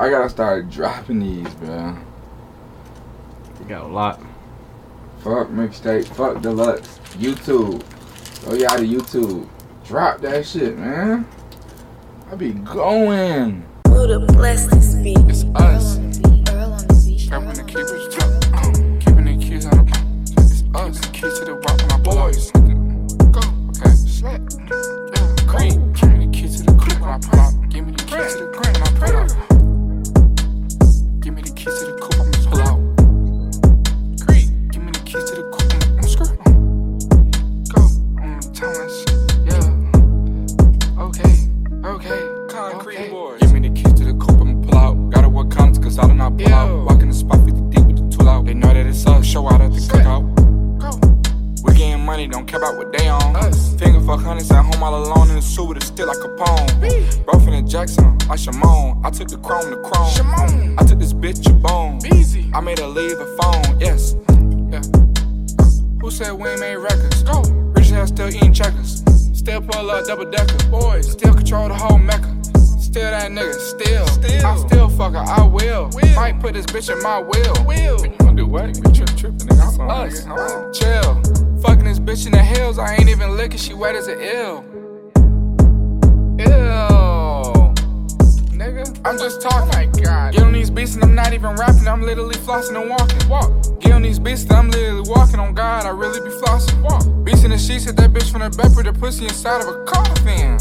I gotta start dropping these, bro. You got a lot. Fuck mixtape. Fuck deluxe. YouTube. Oh yeah, to YouTube. Drop that shit, man. I be going. Buddah bless this beat. It's Show out at the cookout. Go. We getting money, don't care about what they on. Us. Finger fuck hundreds at home all alone in the suit with a still like Capone. Bro from the Jackson, like Shimon. I took the chrome to chrome. Shimon. I took this bitch a bone. Easy. I made her leave a phone, yes. Yeah. Who said we ain't made records? Go. Rich ass still eating checkers. Still pull up double decker. Boys. Still control the whole mecca. Still that nigga. Still. Still. I still fuck her. I will. Might put this bitch in my will. Will. You gonna do what? You trip tripping, nigga. I'm us. Chill. Fucking this bitch in the hills. I ain't even licking. She wet as an ill. Ew. Nigga. I'm just talking. Oh my god. Get on these beats and I'm not even rapping. I'm literally flossing and walking. Walk. Get on these beats and I'm literally walking. On God, I really be flossing. Walk. Beats in the sheets, hit that bitch from the bed, put the pussy inside of a coffin.